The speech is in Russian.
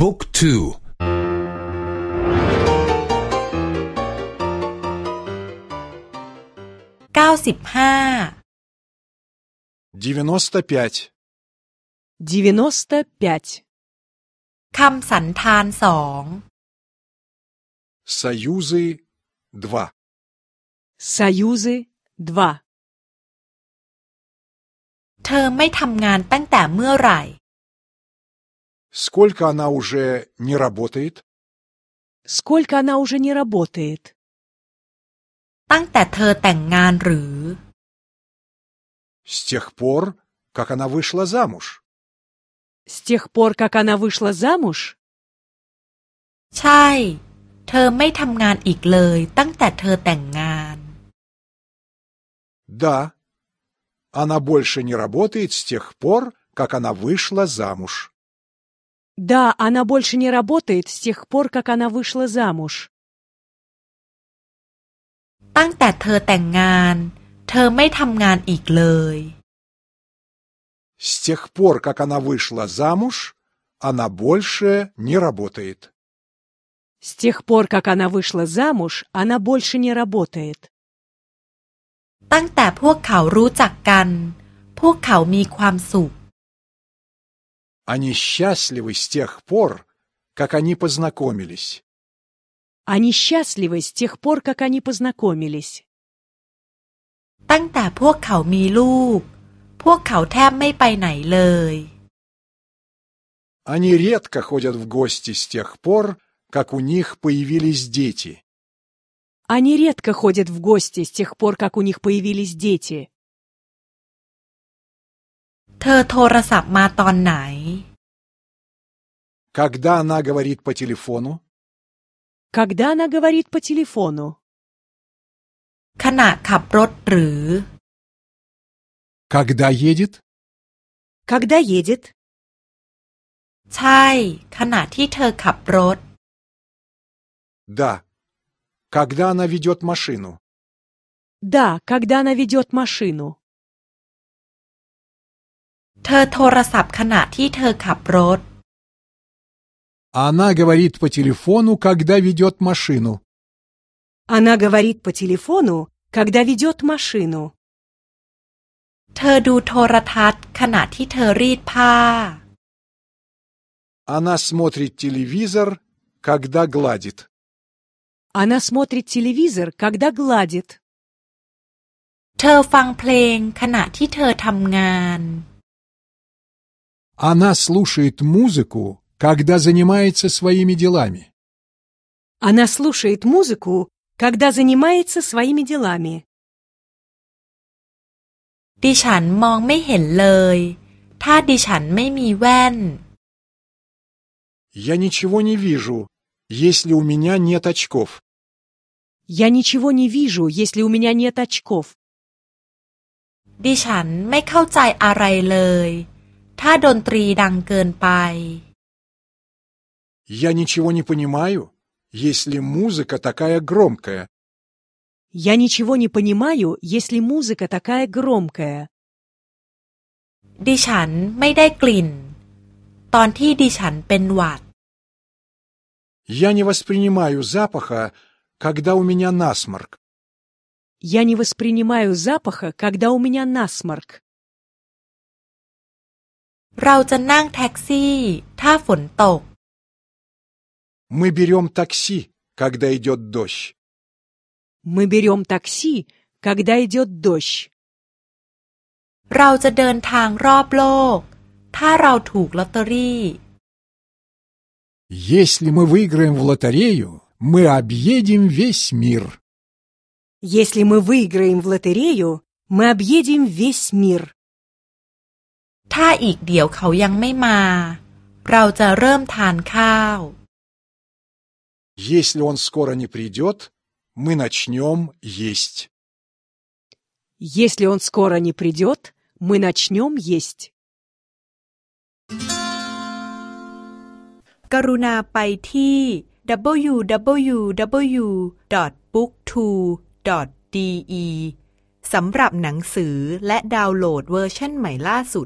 บุ๊กทูเก้าสิบห้า девяносто пять девяносто пять คำสันธานสอง союзы два союзы два เธอไม่ทำงานตั้งแต่เมื่อไหร่ сколько она уже не работает сколько она уже не работает ตั้งแต่เธอแต่งงานหรือ с тех пор как она вышла замуж с тех пор как она вышла замуж ใช่ เธอไม่ทำงานอีกเลย ตั้งแต่เธอแต่งงาน да она больше не работает с тех пор как она вышла замуж да она больше не работает с тех пор как она вышла замуж ตั้งแต่เธอแต่งงาน เธอไม่ทำงานอีกเลย с тех пор как она вышла замуж она больше не работает с тех пор как она вышла замуж она больше не работает ตั้งแต่พวกเขารู้จักกัน พวกเขามีความสุข они счастливы с тех пор как они познакомились они счастливы с тех пор как они познакомились ตั้งแต่พวกเขามีลูก พวกเขาแทบไม่ไปไหนเลย они редко ходят в гости с тех пор как у них появились дети они редко ходят в гости с тех пор как у них появились дети เธอโทรศัพท์มาตอนไหน когда она говорит по телефону когда она говорит по телефону ขณะขับรถหรือ когда едет когда едет ใช่ ขณะที่เธอขับรถ да когда она ведет машину да когда она ведет машину เธอโทรศัพท์ขณะที่เธอขับรถ она говорит по телефону когда ведет машину она говорит по телефону когда ведет машину เธอดูโทรทัศน์ ขณะที่เธอรีดผ้า она смотрит телевизор когда гладит она смотрит телевизор когда гладит เธอฟังเพลง ขณะที่เธอทำงาน она слушает музыку когда занимается своими делами она слушает музыку когда занимается своими делами ดิฉันมองไม่เห็นเลย ถ้าดิฉันไม่มีแว่น я ничего не вижу если у меня нет очков я ничего не вижу если у меня нет очков ดิฉันไม่เข้าใจอะไรเลย ถ้าดนตรีดังเกินไป я ничего не понимаю если музыка такая громкая я ничего не понимаю если музыка такая громкая ดิฉันไม่ได้กลิ่น ตอนที่ดิฉันเป็นหวัด я не воспринимаю запаха когда у меня насморк я не воспринимаю запаха когда у меня насморк เราจะนั่งแท็กซี่ ถ้าฝนตก мы берем такси когда идет дождь мы берем такси когда идет дождь เราจะเดินทางรอบโลก ถ้าเราถูกลอตเตอรี่ если мы выиграем в лотерею мы объедем весь мир если мы выиграем в лотерею мы объедем весь мир ถ้าอีกเดี๋ยวเขายังไม่มา เราจะเริ่มทานข้าว если он скоро не придет мы начнем есть если он скоро не придет мы начнем есть กรุณาไปที่ www.booktwo.de สำหรับหนังสือและดาวน์โหลดเวอร์ชันใหม่ล่าสุด